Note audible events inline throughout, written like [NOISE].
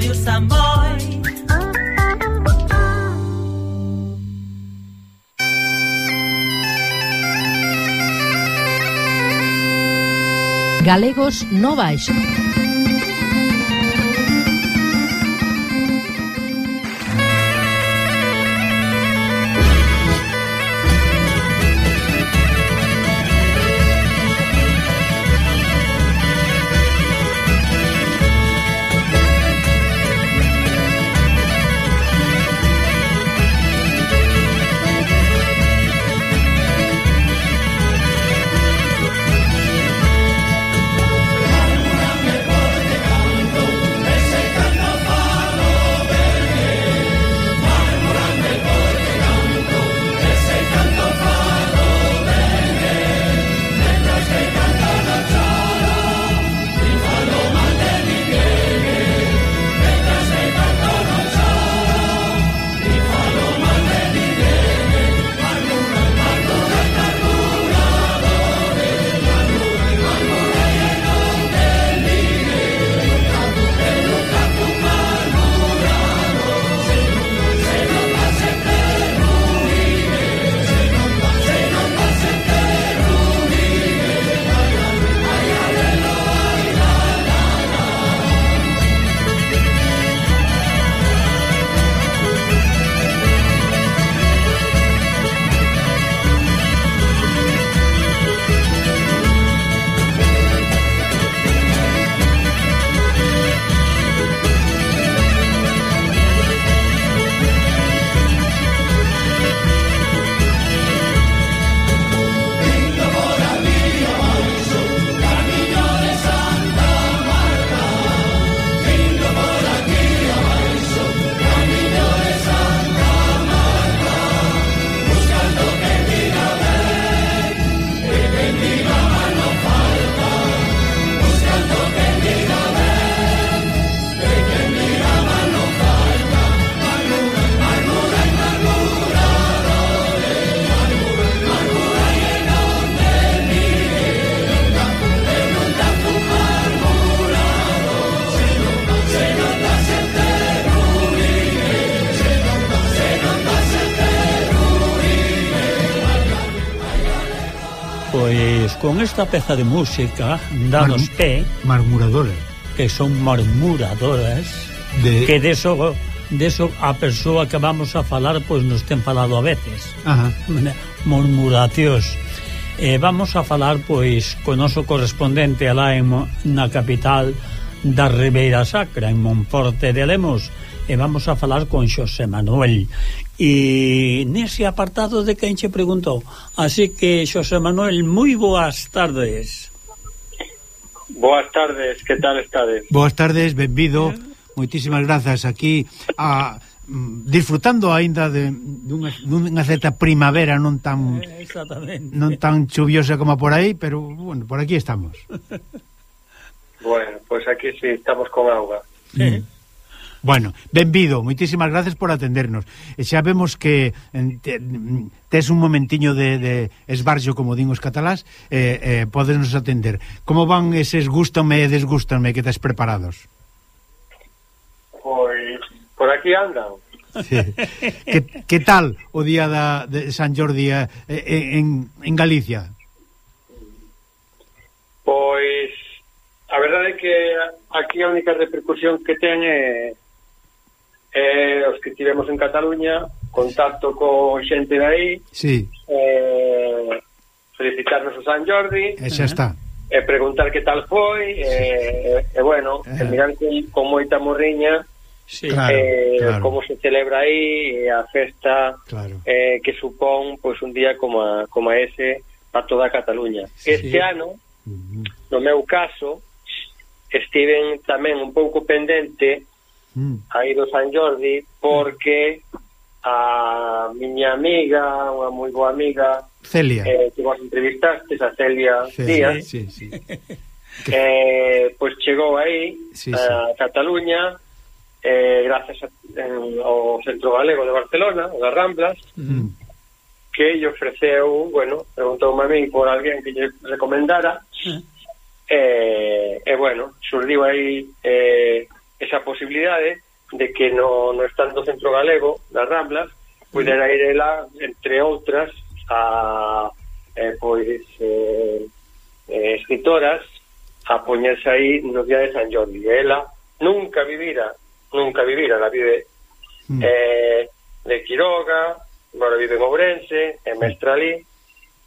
Radio Samboy. Galegos no baixo. esta peza de música danos Mar pé marmuradoras que son marmuradoras de... que deso deso a persoa que vamos a falar pois nos ten falado a veces. Ajá. murmuracións. Eh, vamos a falar pois con noso correspondente alá en, na capital da Ribeira Sacra en Monforte de Lemos e vamos a falar con Xosé Manuel e nese apartado de quen che preguntou así que Xosé Manuel moi boas tardes Boas tardes, que tal estades? Boas tardes, benvido moitísimas grazas aquí a mm, disfrutando aínda de dunha, dunha certa primavera non tan eh, non tan chuviosa como por aí, pero bueno, por aquí estamos. Bueno, pois pues aquí sí estamos con auga. Sí. Mm. Bueno, benvido, moitísimas gracias por atendernos. E xa vemos que te, tes un momentiño de, de esbarxo, como din os catalás, eh, eh, podesnos atender. Como van eses gústame e desgústame que tes preparados? Pois, por aquí andan. Sí. que, que tal o día da, de San Jordi eh, eh en, en Galicia? Pois, a verdade é que aquí a única repercusión que ten é eh, os que tivemos en Cataluña, contacto con xente de aí, sí. eh, felicitarnos o San Jordi, e xa está. E eh, preguntar que tal foi, e, eh, e bueno, eh. mirar con, con moita morriña, Sí, claro, eh, claro. como se celebra aí a festa claro. eh, que supón pois un día como a, como a ese para toda Cataluña. Sí. Este ano, no meu caso, estiven tamén un pouco pendente mm. aí do San Jordi porque a miña amiga, unha moi boa amiga Celia eh, que vos entrevistaste, a Celia sí, Díaz sí, sí. [LAUGHS] Eh, pois chegou aí sí, sí. a Cataluña eh, gracias a, eh, ao Centro Galego de Barcelona, o das Ramblas mm. que lle ofreceu bueno, preguntou a mí por alguén que lle recomendara mm. eh, e eh, bueno, surdiu aí eh, esa posibilidade de que no, no estando centro galego das Ramblas pudera ir ela, entre outras a eh, pois eh, eh, escritoras a poñerse aí no día de San Jordi. E ela nunca vivira nunca vivira, la vive mm. eh, de Quiroga agora vive en Ourense en Mestralí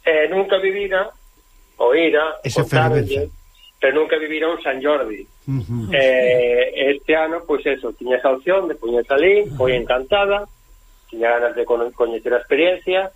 eh, nunca vivira o ira, o Carmen, pero nunca vivira un San Jordi. Uh -huh. eh, este ano, pois eso, tiña esa opción de poñerse ali, foi encantada, tiña ganas de coñecer a experiencia,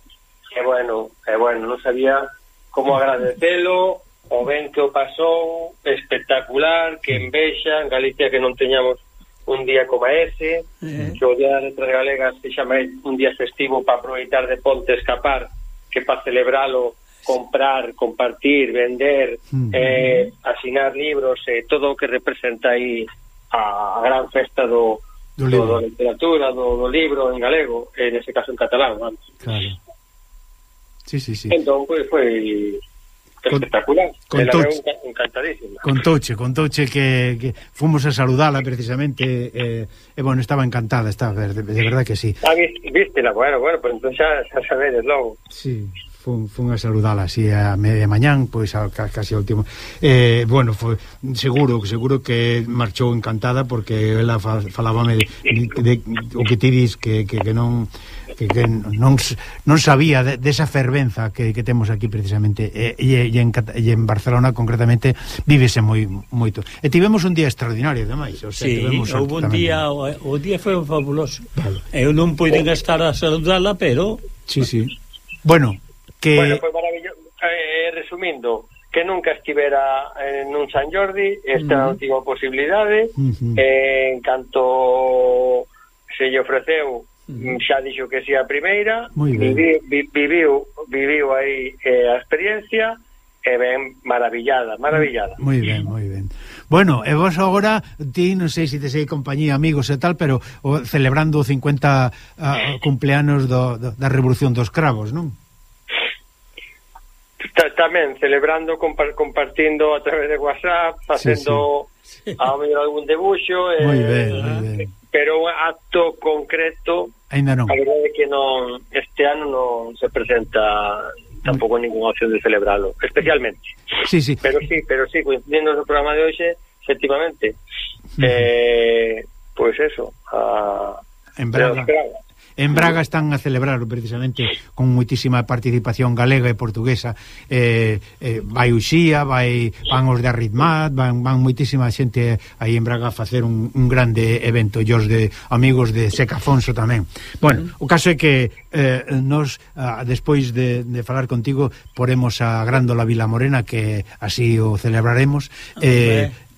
e bueno, e bueno, non sabía como agradecelo, o ben que o pasou, espectacular, que envexa, en Galicia que non teñamos un día como ese, uh que o Día das Letras Galegas se chama un día festivo para aproveitar de ponte escapar, que para celebralo comprar, compartir, vender, mm. eh, asinar libros, eh, todo o que representa aí a a gran festa do, do, do, do literatura, do, do libro en galego, en ese caso en catalán, vamos. Claro. Sí, sí, sí. Entón, pues, foi espectacular. Contouche, encantadísima. con touche, con touche que, que fomos a saludala precisamente eh, e bueno, estaba encantada, estaba de, de verdad que sí. Ah, viste, la? bueno, bueno, pues entonces xa, xa sabedes logo. Sí fun, fun a saludala así a media mañán, pois a, casi ao último. Eh, bueno, foi, seguro, seguro que marchou encantada porque ela fa, falábame de, de, de, o que ti dis que, que, que non que, que non, non sabía desa de, de esa fervenza que, que temos aquí precisamente e, e, e, en, e en Barcelona concretamente vívese moi moito e tivemos un día extraordinario demais o sea, sí, tivemos houve un día o, o día foi fabuloso vale. eu non puiden oh. estar a saludala, pero sí, sí. bueno, que Bueno, foi maravilloso. Eh, eh resumindo, que nunca estivera en un San Jordi, esta uh -huh. última posibilidade, uh -huh. eh, en canto se lle ofreceu, xa dixo que si a primeira, viviu, viviu, viviu aí eh, a experiencia, e ben maravillada, maravillada. Moi ben, moi ben. Bueno, e vos agora, ti non sei se te sei compañía, amigos e tal, pero o, celebrando 50 a, ah, [LAUGHS] cumpleanos do, do, da Revolución dos Cravos, non? tamén celebrando, compar, compartindo a través de WhatsApp, facendo sí, sí. a mellor algún debuxo, eh, muy ben, muy ben. pero un acto concreto, Ainda non. a verdade que non este ano non se presenta tampouco muy... ninguna opción de celebrarlo, especialmente. Sí, sí. Pero sí, pero sí, coincidindo no programa de hoxe, efectivamente. Uh -huh. Eh, pois pues eso, a En Braga. Braga. En Braga están a celebrarlo precisamente con moitísima participación galega e portuguesa. Eh, eh, vai Uxía, vai van os de Arritmat, van, van moitísima xente aí en Braga a facer un, un grande evento, e os de amigos de Secafonso tamén. Bueno, o caso é que eh, nos ah, despois de, de falar contigo poremos a Grándola Vila Morena que así o celebraremos. Ah, eh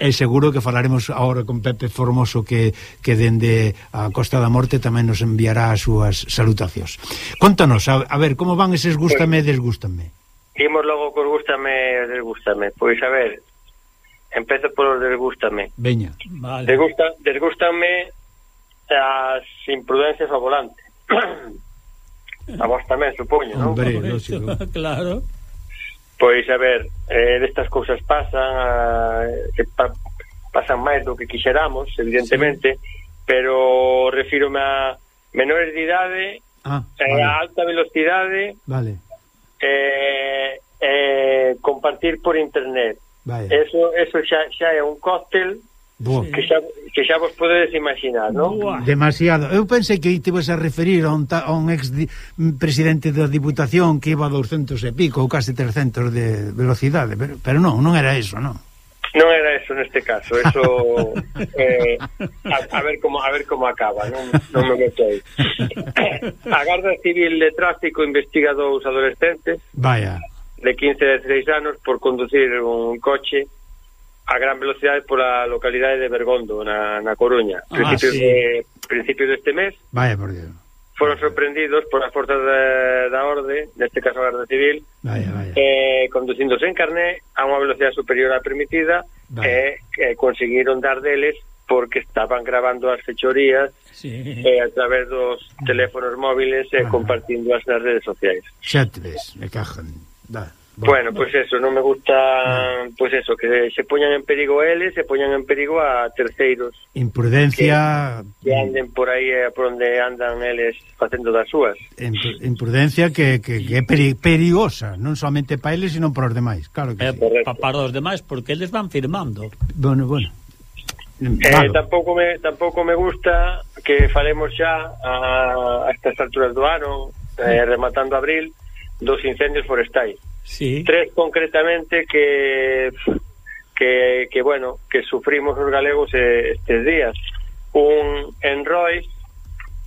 E seguro que falaremos agora con Pepe Formoso que, que dende a Costa da Morte tamén nos enviará as súas salutacións. Contanos, a, a ver, como van eses gústame e desgústame? Imos logo cos gústame e desgústame. Pois a ver, empezo por desgústame. Veña. Vale. Desgusta, desgústame as imprudencias ao volante. [CLEARS THROAT] a vos tamén, supoño, non? Hombre, lógico. [LAUGHS] claro. Pois, a ver, eh, destas cousas pasan, a, que pa, pasan máis do que quixeramos, evidentemente, sí. pero refírome a menores de idade, ah, eh, vale. a alta velocidade, vale. eh, eh, compartir por internet. Vale. Eso, eso xa, xa é un cóctel Boa. Que, xa, que xa vos podedes imaginar, non? Demasiado. Eu pensei que te vas a referir a un, ta, a un ex di, presidente da Diputación que iba a 200 e pico, ou case 300 de velocidade, pero, pero non, non era eso, non? Non era eso neste caso, eso [LAUGHS] eh, a, a ver como a ver como acaba, non, non me meto aí. [LAUGHS] A Garda Civil de Tráfico investiga dous adolescentes Vaya. de 15 e 16 anos por conducir un coche a gran velocidade pola localidade de Bergondo, na, na Coruña. Ah, principios, ah, sí. de, principios deste mes. Vaya por Dios. Foron sorprendidos por as forzas da, da orde, neste caso a Guardia Civil, vaya, vaya. Eh, conduciéndose en carné a unha velocidade superior á permitida e eh, eh, conseguiron dar deles porque estaban grabando as fechorías sí. eh, a través dos teléfonos móviles e eh, ah, compartindo as nas redes sociais. Xa te ves, me cajan. Da. Bueno, pues eso, non me gusta, mm. pues eso, que se poñan en perigo eles, se poñan en perigo a terceiros. Imprudencia... Que, que anden por aí eh, por onde andan eles facendo das súas. Imprudencia que, que, que é perigosa, non somente para eles, sino para os demais, claro que eh, sí. Pa, para os demais, porque eles van firmando. Bueno, bueno. Eh, claro. Eh, tampouco, me, tampouco me gusta que falemos xa a, a estas alturas do ano, eh, rematando abril, dos incendios forestais. Sí. Tres concretamente que que, que bueno, que sufrimos os galegos eh, estes días. Un en Rois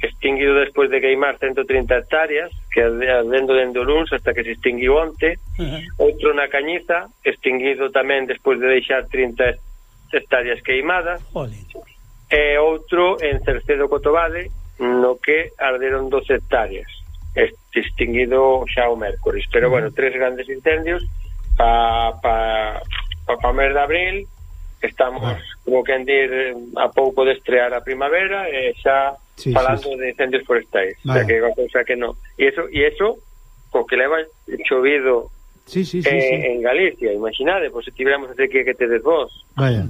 extinguido despois de queimar 130 hectáreas, que ardendo dende o luns hasta que se extinguiu onte. Uh -huh. Outro na Cañiza, extinguido tamén despois de deixar 30 hectáreas queimadas. Olé. E outro en Cercedo Cotobade, no que arderon 12 hectáreas extinguido xa o mércores. Pero bueno, tres grandes incendios pa, pa, pa, pa mes de abril estamos, ah. como que dir, a pouco de estrear a primavera e xa sí, falando sí, sí. de incendios forestais. O sea que, o sea que no. E eso, e eso co que leva chovido sí, sí, sí, eh, sí. en Galicia, imaginade, pois pues, se tivéramos a que, que tedes vos. Vaya,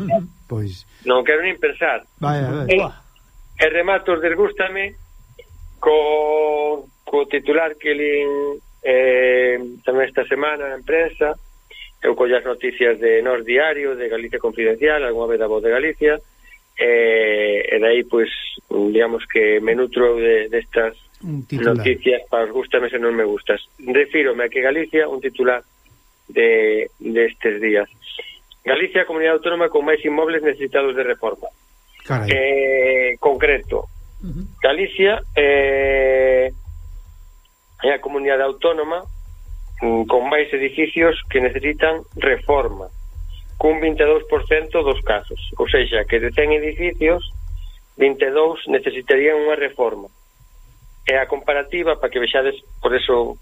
pois... Non quero nin pensar. Vaya, vaya. E, e rematos desgústame con co titular que lin eh, tamén esta semana na prensa, eu colle as noticias de Nos Diario, de Galicia Confidencial, algunha vez da Voz de Galicia, eh, e dai, pois, digamos que me nutro de, destas de noticias para os gustame se non me gustas. Refírome a que Galicia un titular de, destes de días. Galicia, comunidade autónoma con máis inmobles necesitados de reforma. Carai. Eh, concreto, uh -huh. Galicia eh, é a comunidade autónoma mm, con máis edificios que necesitan reforma cun 22% dos casos. Ou seja, que de 100 edificios 22 necesitarían unha reforma. E a comparativa para que vexades por eso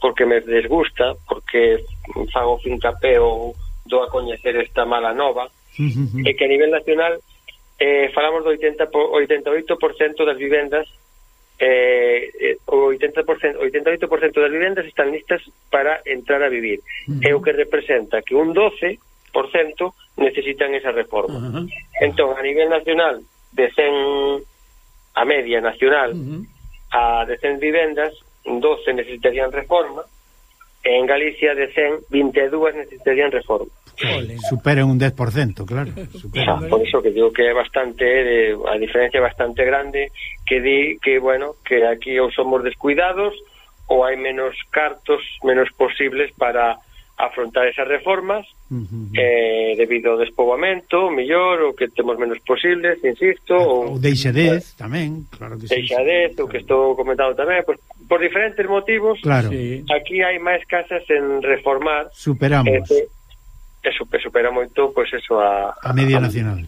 porque me desgusta porque fago fincapé ou do a coñecer esta mala nova [LAUGHS] é que a nivel nacional eh, falamos do 80, 88% das vivendas eh, o 80%, 88% das vivendas están listas para entrar a vivir. Uh -huh. É o que representa que un 12% necesitan esa reforma. Uh -huh. Entón, a nivel nacional, de 100 a media nacional, uh -huh. a de 100 vivendas, 12 necesitarían reforma, e en Galicia de 100, 22 necesitarían reforma. Ole. Supera un 10%, claro. [LAUGHS] Supera. Ah, por eso que digo que é bastante, de, a diferencia é bastante grande, que di que, bueno, que aquí ou somos descuidados ou hai menos cartos, menos posibles para afrontar esas reformas uh -huh. eh, debido ao despoboamento, mellor, ou que temos menos posibles, insisto. Ou, ou deixadez tamén, claro que sí. Deixadez, o que estou comentando tamén, pues, por diferentes motivos, claro. sí. aquí hai máis casas en reformar. Superamos. Eh, e super, supera moito pois pues, eso a, a media a, nacional.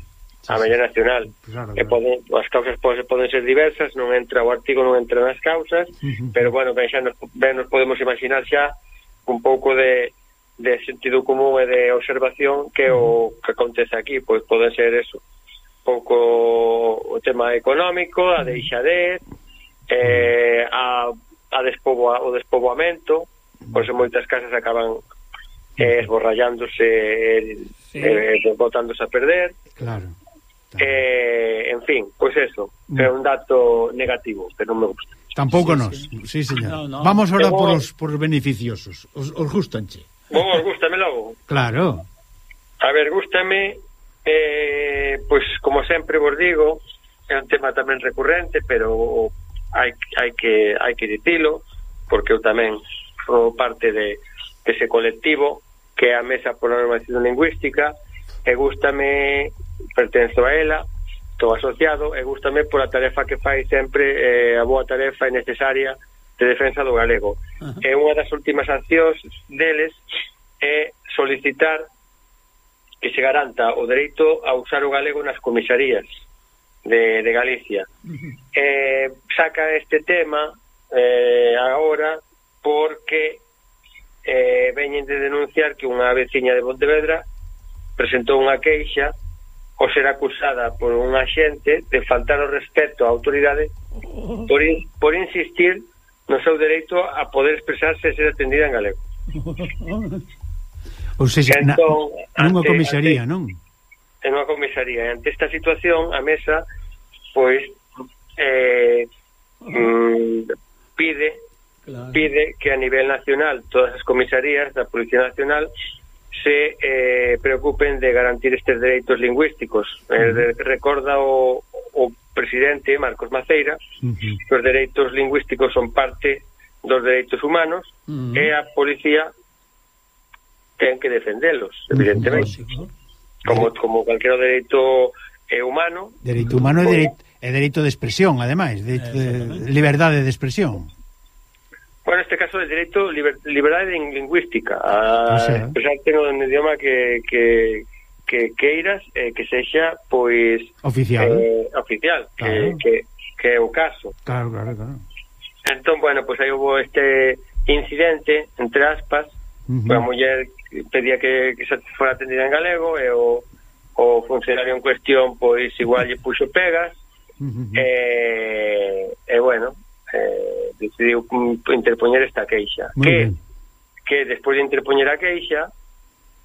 A media nacional. Pues claro, claro. Poden, as causas poden, poden ser diversas, non entra o artigo, non entra nas causas, uh -huh. pero bueno, ben xa nos, ben nos podemos imaginar xa un pouco de, de sentido común e de observación que o que acontece aquí, pois pode ser eso, pouco o tema económico, a deixadez, eh, a a despoboa, o despoboamento, pois moitas casas acaban eh, esborrallándose e sí. eh, botándose a perder. Claro. Eh, en fin, pois pues eso, mm. é un dato negativo que non me gusta. Tampouco sí, nos, sí, sí señor. No, no. Vamos ahora por os por os beneficiosos. Os, os gustanche. Vos os gustame logo. Claro. A ver, gustame eh, pois pues, como sempre vos digo, é un tema tamén recurrente, pero hai, hai, que, hai que dicilo porque eu tamén formo parte de, ese colectivo que é a Mesa pola Normalización Lingüística e gustame, pertenzo a ela, estou asociado e gustame pola tarefa que fai sempre eh, a boa tarefa e necesaria de defensa do galego. Ajá. E unha das últimas accións deles é solicitar que se garanta o dereito a usar o galego nas comisarías de, de Galicia. Eh, saca este tema eh, agora porque eh, veñen de denunciar que unha veciña de Pontevedra presentou unha queixa o ser acusada por un axente de faltar o respeto á autoridade por, in, por insistir no seu dereito a poder expresarse e ser atendida en galego. [LAUGHS] Ou seja, entón, na, nunha comisaría, ante, non? En unha comisaría. Ante esta situación, a mesa pois eh, mm, pide claro. pide que a nivel nacional todas as comisarías da Policía Nacional se eh, preocupen de garantir estes dereitos lingüísticos. Uh -huh. eh, recorda o, o presidente Marcos Maceira uh -huh. que os dereitos lingüísticos son parte dos dereitos humanos uh -huh. e a policía ten que defendelos, evidentemente. Uh -huh. Como eh. como calquera dereito eh, humano. Dereito humano e dereito e dereito de expresión, ademais, de, de liberdade de expresión. Bueno, este caso de dereito liber, liberdade lingüística, a o sea. expresarte no idioma que, que, que queiras eh, que sexa pois oficial, eh, oficial, claro. que, que que é o caso. Claro, claro, claro. Entón, bueno, pois aí houve este incidente entre aspas, uh -huh. a muller pedía que, que se fora atendida en galego e o o funcionario en cuestión pois igual lle puxo pegas E, e eh, eh, bueno, eh, decidiu interpoñer esta queixa. Muy que, bien. que despois de interpoñer a queixa,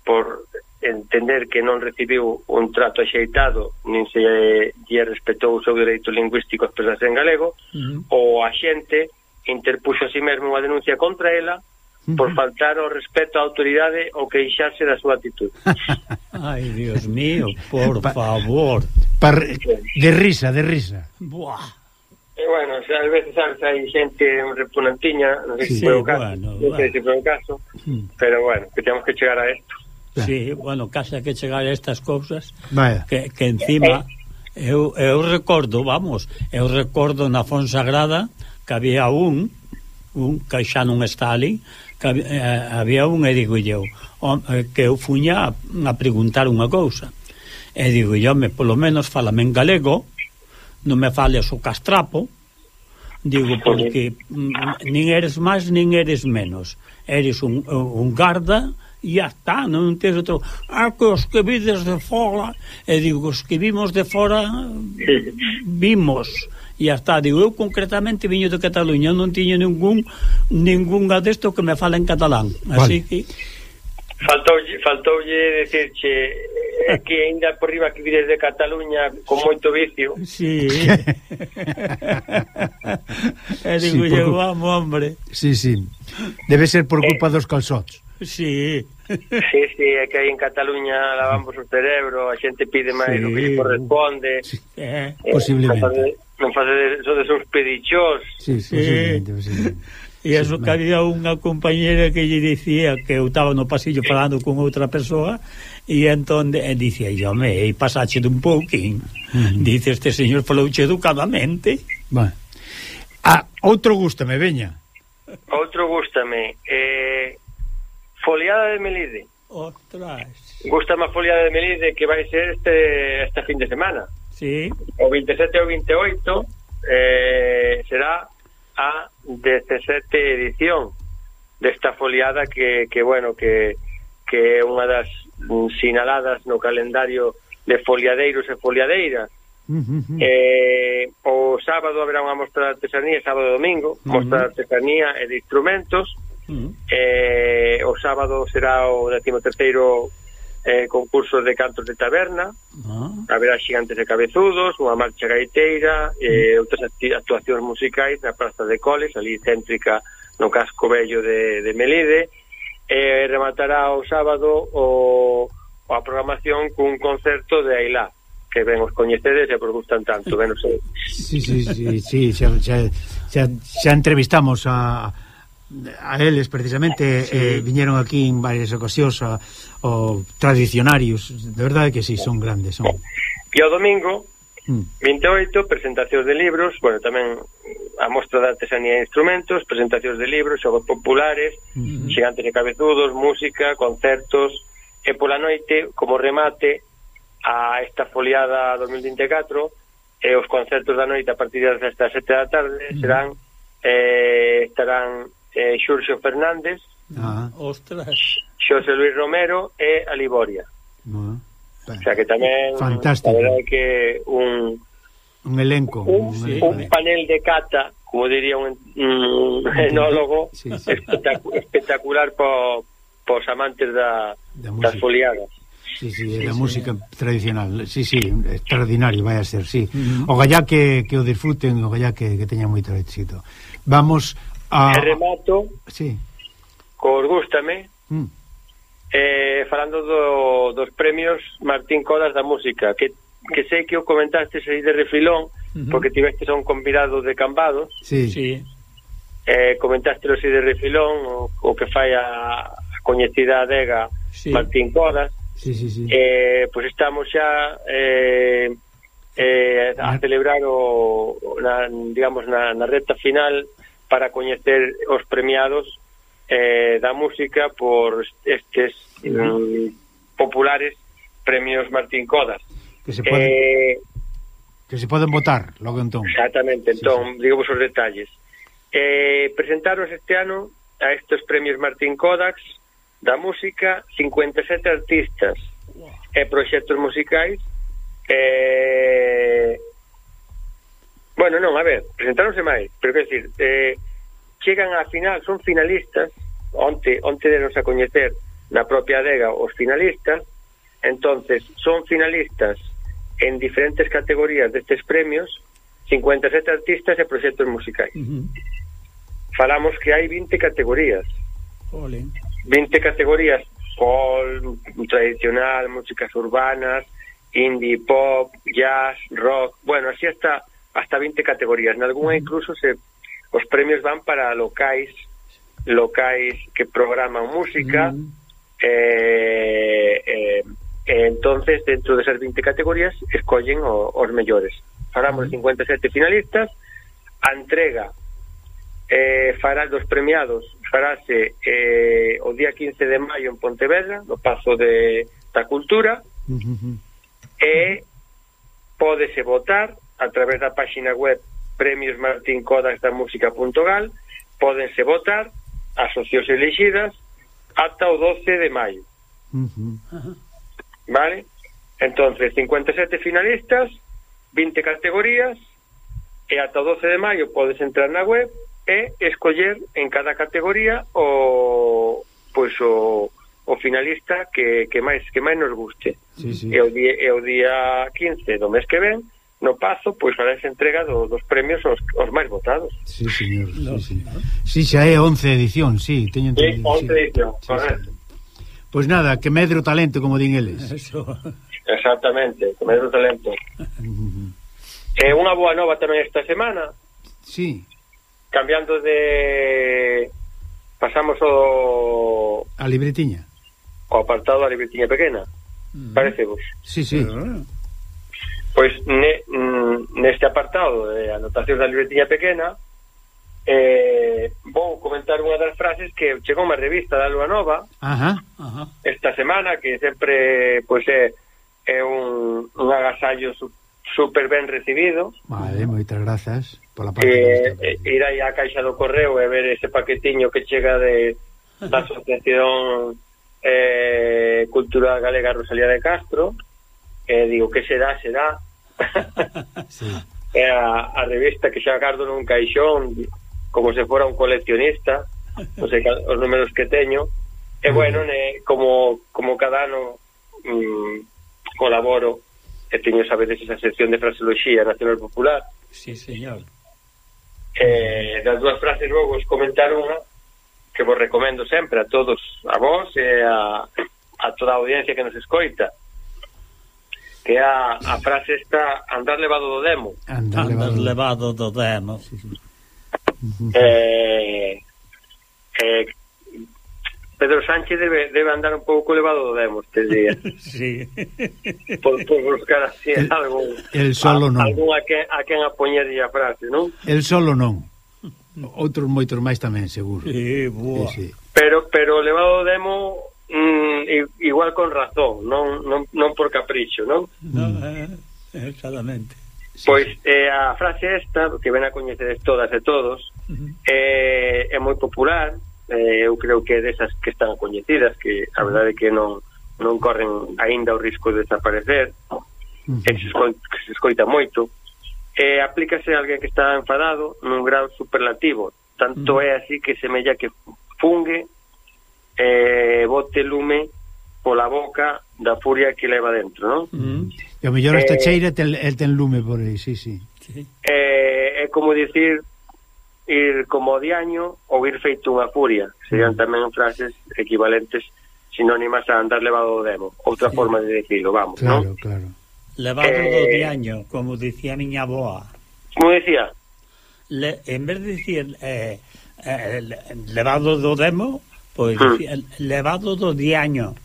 por entender que non recibiu un trato axeitado nin se lle respetou o seu dereito lingüístico a expresarse en galego uh -huh. o a xente interpuxo a si sí mesmo unha denuncia contra ela por faltar ao respeto á autoridade ou queixarse da súa actitud. [LAUGHS] Ai, Dios mío, por favor. Par... De risa, de risa. Buah. E bueno, xa, a veces sabes, hai xente repunantiña, non sei sí, se foi o caso, bueno, non sei bueno. se foi o caso, hmm. pero bueno, que temos que chegar a isto. Sí, bueno, casi que chegar a estas cousas Vaya. que, que encima eh, eh. eu, eu recordo, vamos, eu recordo na Fonsagrada que había un un que xa non está ali, que había, eh, había un e digo eu, que eu fuña a, a preguntar unha cousa. E digo, me polo menos falame en galego, non me fales o castrapo, digo, porque mm, nin eres máis, nin eres menos. Eres un, un garda e ya está, non tens outro... Ah, que os que vides de fora... E digo, os que vimos de fora... Vimos... E ya está, digo, eu concretamente viño de Cataluña, non tiño ningún ningunha desto que me fala en catalán. Así vale. que faltoulle, faltoulle decirche que ainda por riba que vides de Cataluña con moito vicio. Sí. [LAUGHS] e digo, sí, por... vamos, hombre. Sí, sí. Debe ser por eh. culpa eh, dos calzots. Sí. Sí, sí, é que aí en Cataluña lavamos o cerebro, a xente pide máis sí. o que corresponde. Sí. Eh, eh, posiblemente. Non facedes, sodes uns pedichós. Sí, sí, posiblemente, posiblemente. E eso que había unha compañera que lle dicía que eu estaba no pasillo falando con outra persoa e entón e dicía, "Home, e pasache un pouquín." Uh -huh. Dice este señor falouche educadamente. Bueno. Ah, outro gústame, veña. Outro gústame, eh Foliada de Melide. Ostras. Gústame a Foliada de Melide que vai ser este este fin de semana. Sí. O 27 ou 28 eh, será a 17 edición desta foliada que, que bueno, que, que é unha das sinaladas no calendario de foliadeiros e foliadeiras. Uh -huh. eh, o sábado haberá unha mostra de artesanía, sábado e domingo, uh -huh. mostra de artesanía e de instrumentos. Uh -huh. eh, o sábado será o 13º eh, concursos de cantos de taberna, ah. haberá xigantes de cabezudos, unha marcha gaiteira, e eh, mm. outras actuacións musicais na Praza de Coles, ali céntrica no casco bello de, de Melide, e eh, rematará o sábado o, a programación cun concerto de Ailá, que ben os coñecedes e vos gustan tanto, ben os sei. Sí, sí, sí, sí xa, xa, xa, xa entrevistamos a a eles precisamente eh, sí. eh, viñeron aquí en varias ocasións a, o tradicionarios de verdade que si sí, son grandes son. e o domingo mm. 28 presentacións de libros bueno, tamén a mostra de artesanía e instrumentos presentacións de libros, xogos populares mm xigantes de cabezudos, música concertos e pola noite como remate a esta foliada 2024 e os concertos da noite a partir das 7 da tarde mm-hmm. serán eh, estarán eh, Xurxo Fernández, ah. Ostras. Xosé Luis Romero e a Liboria. Ah. O sea que tamén Fantástico. a verdade é que un un elenco, un, un, sí, un panel de cata, como diría un, un enólogo sí, sí. Espectacu espectacular po, pos amantes da, da música. das foliadas. Sí, sí, sí, da música sí. tradicional. Sí, sí, extraordinario vai a ser, sí. Mm-hmm. O gallá que, que o disfruten, o gallá que, que teña moito éxito. Vamos Ah, a... e remato sí. cos Gústame mm. eh, falando do, dos premios Martín Codas da Música que, que sei que o comentaste aí de refilón uh -huh. porque tiveste son convidado de Cambados sí. sí. Eh, comentaste aí de refilón o, o que fai a, a coñecida adega sí. Martín Codas sí, sí, sí. Eh, pois estamos xa eh, eh, a celebrar o, na, digamos na, na recta final para coñecer os premiados eh, da música por estes mm, populares premios Martín Codas. Que se poden, eh, que se poden votar logo entón. Exactamente, entón, sí, sí. os detalles. Eh, presentaros este ano a estes premios Martín Codax da música 57 artistas wow. e proxectos musicais eh, Bueno, non, a ver, presentáronse máis, pero que decir, eh, chegan a final, son finalistas, onte, onte denos a coñecer na propia adega os finalistas, entonces son finalistas en diferentes categorías destes premios, 57 artistas e proxectos musicais. Uh -huh. Falamos que hai 20 categorías. Ole. 20 categorías, folk, tradicional, músicas urbanas, indie, pop, jazz, rock, bueno, así hasta hasta 20 categorías. Nalgúnha incluso se os premios van para locais locais que programan música mm. eh, eh, eh, entonces dentro de esas 20 categorías escollen o, os mellores faramos uh 57 finalistas a entrega eh, fará dos premiados farase eh, o día 15 de maio en Pontevedra no Pazo de da Cultura uh eh, -huh. e podese votar a través da páxina web premiosmartincodasdamusica.gal pódense votar as opcións elegidas ata o 12 de maio. Uh -huh. Vale? Entonces, 57 finalistas, 20 categorías e ata o 12 de maio podes entrar na web e escoller en cada categoría o pois o, o finalista que, que máis que máis nos guste. Sí, sí. E, o día, e o día 15 do mes que ven no Pazo, pois fará esa entrega do, dos premios os, os máis votados. Sí, señor. No, sí, no. sí. sí, xa é 11 edición, sí, teño entendido. Sí, 11 sí. edición, sí, correcto. Sí. Pois nada, que medre o talento, como din eles. Eso. Exactamente, que medre o talento. Uh unha boa nova tamén esta semana. Sí. Cambiando de... Pasamos o... A libretiña. O apartado da libretiña pequena. Uh -huh. Parece vos. Sí, sí. Pero, Pois ne, mm, neste apartado de anotacións da libretiña pequena eh, vou comentar unha das frases que chegou unha revista da Lua Nova ajá, ajá. esta semana que sempre pois é, é un, un agasallo su, super ben recibido. Vale, moitas grazas pola parte eh, eh, ir aí á caixa do correo e ver ese paquetiño que chega de da Asociación eh, Cultural Galega Rosalía de Castro e digo, que será, será [LAUGHS] sí. [LAUGHS] e a, a revista que xa agardo nun caixón como se fora un coleccionista non sei os números que teño. E mm. bueno, ne, como, como cada ano mm, colaboro e teño a esa sección de fraseoloxía nacional popular. Sí, señor. Eh, das dúas frases vou vos comentar unha que vos recomendo sempre a todos, a vos e a, a toda a audiencia que nos escoita que a, a frase está andar levado do demo andar, andar levado. levado do demo sí, sí. Eh, eh, Pedro Sánchez debe, debe andar un pouco levado do demo este día [LAUGHS] sí. por, por buscar así el, algo el solo a, non. algún a, que, a quen a poñerlle a frase non? el solo non outros moitos máis tamén seguro sí, boa. Sí, sí. pero pero levado do demo mm, igual con razón, non, non, non por capricho, non? No, eh, exactamente. Sí. Pois eh, a frase esta, que ven a coñecedes todas e todos, uh -huh. eh, é moi popular, eh, eu creo que desas que están coñecidas, que a verdade é que non, non corren aínda o risco de desaparecer, uh -huh. e se, esco, se escoita moito, eh, aplícase a alguén que está enfadado nun grado superlativo, tanto uh -huh. é así que semella que fungue Eh, e bote lume pola boca da furia que leva dentro, non? Mm. E o mellor esta eh, cheira ten, el ten lume por aí, sí, sí. sí. Eh, é como dicir ir como diaño ou ir feito unha furia. Sí. Serían tamén frases equivalentes sinónimas a andar levado do demo. Outra sí. forma de dicirlo, vamos, claro, non? Claro, Levado eh, do diaño, como dicía miña boa. Como dicía? Le, en vez de dicir eh, eh, levado do demo, Pois, mm. levado do diaño.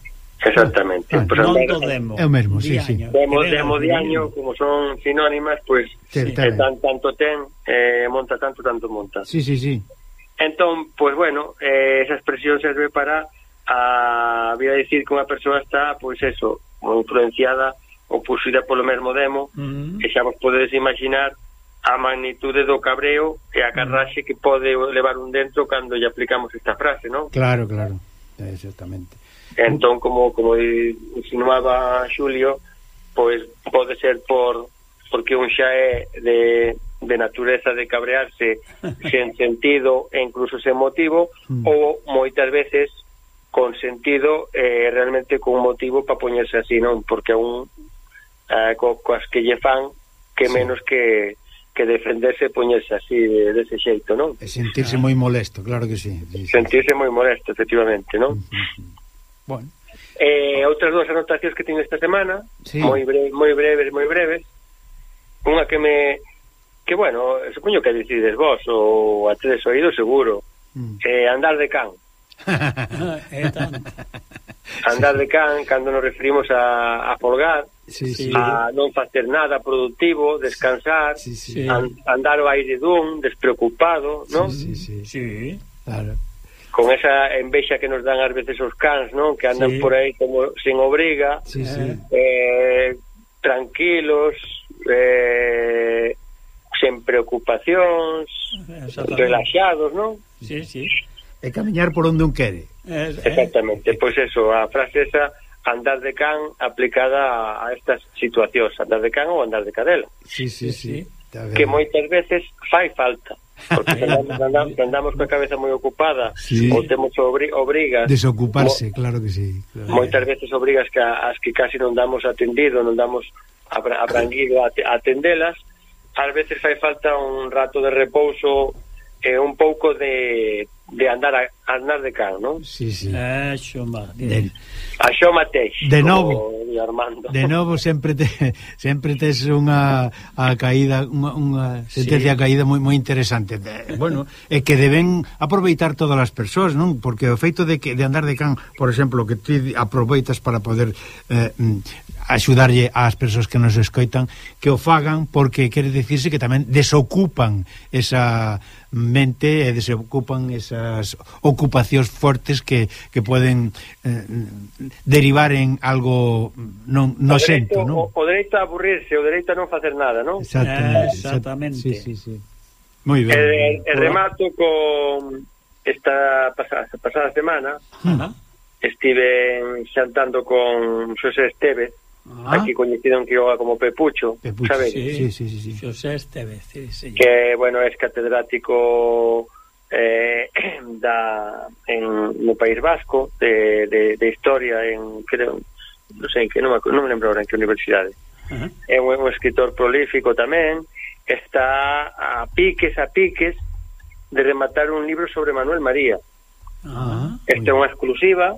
Exactamente. Ah, pues non do demo. É o mesmo, sí, sí. Demo, demo diaño, como son sinónimas, pois, pues, sí, eh, tan, tanto ten, eh, monta tanto, tanto monta. Sí, sí, sí. Entón, pois, pues, bueno, eh, esa expresión serve para a, voy a decir que unha persoa está, pois, pues, eso, influenciada ou posuída polo mesmo demo, mm. e xa vos podedes imaginar a magnitude do cabreo e a mm. carraxe que pode levar un dentro cando lle aplicamos esta frase, non? Claro, claro, exactamente. Entón, como como insinuaba Xulio, pois pode ser por porque un xa é de, de natureza de cabrearse [LAUGHS] sen sentido e incluso sen motivo, mm. ou moitas veces con sentido eh, realmente con motivo para poñerse así, non? Porque un eh, co, coas que lle fan que sí. menos que que defenderse poñerse así de, dese xeito, non? E sentirse moi molesto, claro que sí. Sentirse moi molesto, efectivamente, non? Bueno. Eh, outras dúas anotacións que teño esta semana, sí. moi bre moi breves, moi breves. Unha que me que bueno, supoño que decides vos ou a tres oídos seguro. Mm. Eh, andar de can. [LAUGHS] andar de can cando nos referimos a, a folgar sí, sí. a non facer nada productivo, descansar, sí, sí, sí. An, andar ao aire dun, despreocupado, non? Sí, sí, sí. sí. Claro. Con esa envexa que nos dan ás veces os cans, non? Que andan sí. por aí como sin obriga, sí, sí. Eh, tranquilos, eh, sen preocupacións, relaxados, non? Sí, sí. E camiñar por onde un quere. Exactamente, eh, pois pues eso, a frase esa andar de can aplicada a estas situacións, andar de can ou andar de cadela. Sí, sí, sí. Que moitas veces fai falta. Porque [LAUGHS] se andamos, andamos, se andamos coa cabeza moi ocupada sí. ou temos obri, obrigas desocuparse, mo, claro que sí claro. moitas veces obrigas que as que casi non damos atendido, non damos abranguido a atendelas ás veces fai falta un rato de repouso e un pouco de, de andar a, andar de can, non? Sí, sí. Eso, má, bien. Això mateix. De novo, Armando. de novo sempre te, sempre tes unha a caída, unha, unha sentencia sí. caída moi moi interesante. De, bueno, é que deben aproveitar todas as persoas, non? Porque o feito de que de andar de can, por exemplo, que ti aproveitas para poder eh, mm, axudarlle ás persoas que nos escoitan que o fagan porque quere dicirse que tamén desocupan esa mente e desocupan esas ocupacións fortes que, que poden eh, derivar en algo non non xento, non? O, o dereito a aburrirse, o dereito a non facer nada, non? Exactamente. Eh, exactamente. Sí, sí, sí. Moi ben. E, e remato con esta pasada, pasada semana. Uh -huh. Estive xantando con Xosé Estevez, Ah. Aquí coñecido en Quiroga como Pepucho, Pepucho sabes? Sí, sí, sí, sí. Xosé Estevez, sí, sí. Que, bueno, es catedrático eh, [CLEARS THROAT] da, en, no País Vasco de, de, de Historia en, creo, non sei, que non, me, non me lembro ahora en que universidade. Uh -huh. É un, un escritor prolífico tamén, está a piques, a piques, de rematar un libro sobre Manuel María. Ajá. Esta é unha exclusiva,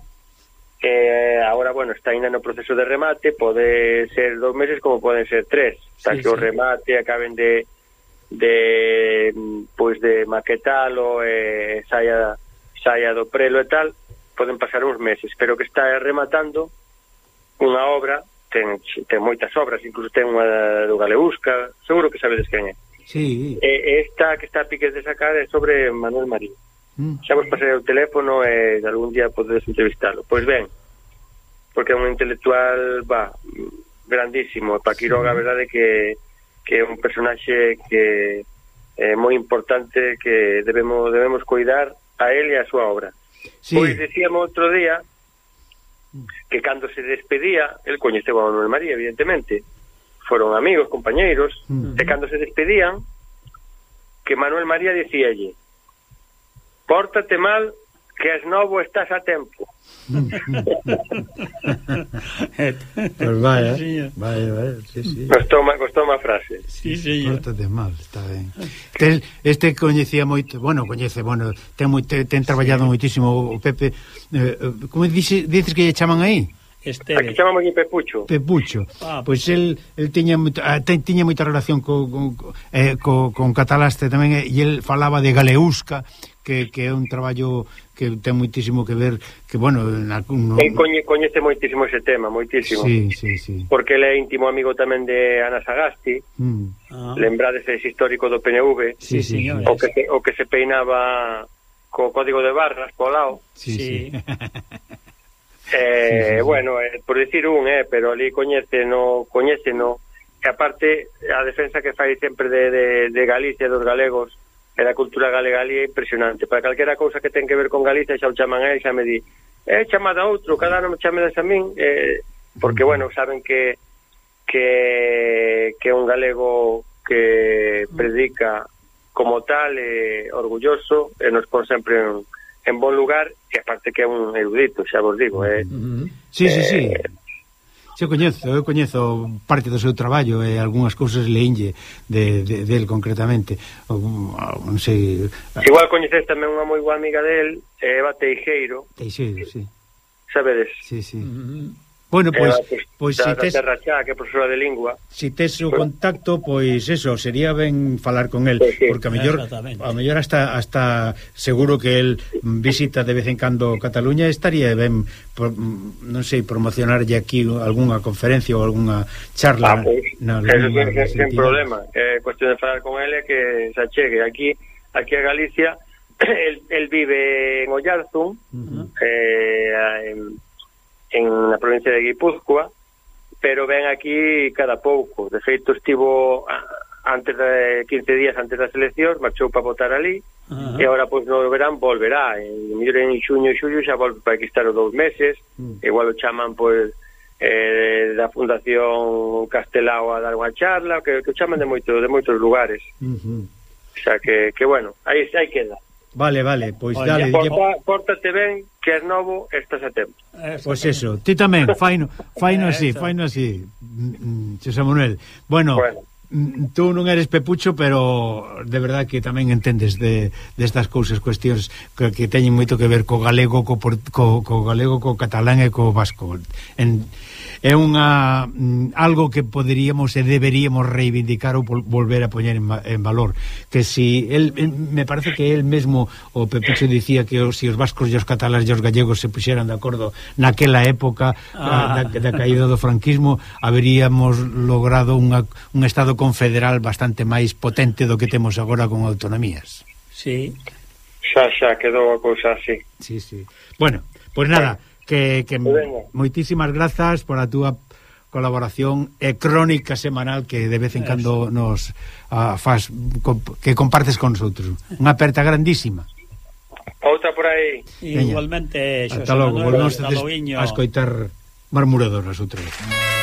Eh, agora, bueno, está ainda no proceso de remate, pode ser dos meses como poden ser tres, hasta sí, que sí. o remate acaben de de pois pues, de maquetalo e saia saia do prelo e tal, poden pasar uns meses, pero que está rematando unha obra, ten, ten moitas obras, incluso ten unha do Galeusca, seguro que sabedes quen é. Sí. Eh, esta que está a piques de sacar é sobre Manuel Marín. Mm. Xa vos pasarei o teléfono e algún día podedes entrevistalo. Pois ben, porque é un intelectual, va, grandísimo. Pa Quiroga, sí. a verdade que que é un personaxe que é moi importante que debemos debemos cuidar a él e a súa obra. Sí. Pois decíamos outro día mm. que cando se despedía, el coñeceu a Manuel María, evidentemente, foron amigos, compañeiros, mm. e cando se despedían, que Manuel María dicíalle, Pórtate mal que es novo estás a tempo. pues vaya, sí, vaya, vaya, sí, sí. Costou má, costou má frase. Sí, sí, Pórtate mal, está ben. Tel, este coñecía moito, bueno, coñece, bueno, ten moi ten, ten traballado sí. moitísimo o Pepe. Eh, como dices, dices que lle chaman aí? Este Aquí chamamos aquí Pepucho. Pepucho. Ah, pois pues el, el tiña ah, ten, tiña moita relación co, co, eh, co, con Catalaste tamén eh, e el falaba de Galeusca que, que é un traballo que ten moitísimo que ver que, bueno... Na, no... Eh, coñe, coñece moitísimo ese tema, moitísimo. Sí, sí, sí. Porque ele é íntimo amigo tamén de Ana Sagasti, mm. ah. lembrades ese histórico do PNV, sí, sí, señores. o, que, o que se peinaba co código de barras co lado. Sí, sí. sí. [LAUGHS] Eh, sí, sí, bueno, eh, por decir un, eh, pero ali coñece no, coñece no, que aparte a defensa que fai sempre de, de, de Galicia dos galegos, e da cultura galega ali é impresionante. Para calquera cousa que ten que ver con Galicia, xa o chaman a él, xa me di, é eh, chamada outro, cada ano me chamedes a min, eh, porque, bueno, saben que que que un galego que predica como tal, eh, orgulloso, e eh, nos pon sempre en, en bon lugar, e aparte que é un erudito, xa vos digo, é... Eh, mm-hmm. sí, sí, sí. Eh, Se coñezo, eu coñezo parte do seu traballo e algunhas cousas leinlle de, de, del concretamente. O, non sei... Igual coñeces tamén unha moi boa amiga del, Eva Teixeiro. Teixeiro, sí. Sabedes? Sí, sí. Uh. Bueno, pois, pois da, si tes, Terra Chá, que é profesora de lingua. Si tes o contacto, pois eso, sería ben falar con el, sí, sí. porque a mellor a mellor hasta hasta seguro que el visita de vez en cando Cataluña, estaría ben por, non sei, promocionarlle aquí algunha conferencia ou algunha charla. Ah, pois, na, na, que, sen problema. Eh, cuestión de falar con ele que se achegue aquí aquí a Galicia, [CLEARS THROAT] el, el vive en Oyarzun, uh -huh. eh, en en na provincia de Guipúzcoa, pero ven aquí cada pouco. De feito, estivo antes de 15 días antes das eleccións, marchou para votar ali, uh -huh. e agora, pois, no verán volverá. En, en xuño e xullo xa volve para aquí estar os dous meses, uh -huh. igual o chaman, pois, eh, da Fundación Castelao a dar unha charla, que, que o chaman de, moito, de moitos lugares. Uh -huh. O sea, que, que bueno, aí, aí queda. Vale, vale, pois Oye, dale. Porta, lle... Pórtate ben, que és novo, estás a tempo. Pois pues eso, ti tamén, faino, faino así, faino así, mm, mm, Xosé Manuel. Bueno, bueno. Mm, tú non eres pepucho, pero de verdad que tamén entendes de destas de cousas, cuestións que, que teñen moito que ver co galego, co, co, co galego, co catalán e co vasco. En, é unha mm, algo que poderíamos e deberíamos reivindicar ou volver a poñer en, en valor que si el, el me parece que el mesmo o Pepucho dicía que os, si os vascos e os catalás e os gallegos se puxeran de acordo naquela época ah. da, da caída do franquismo haberíamos logrado unha, un estado confederal bastante máis potente do que temos agora con autonomías. Sí. Xa, xa, quedou a cousa así. Sí, sí. Bueno, pois pues nada, que, que moitísimas grazas por a túa colaboración e crónica semanal que de vez en cando nos ah, uh, faz comp que compartes con nosotros. Unha aperta grandísima. Outra por aí. Igualmente, Xosé Manuel, logo, volvemos a escoitar marmuradoras outra vez.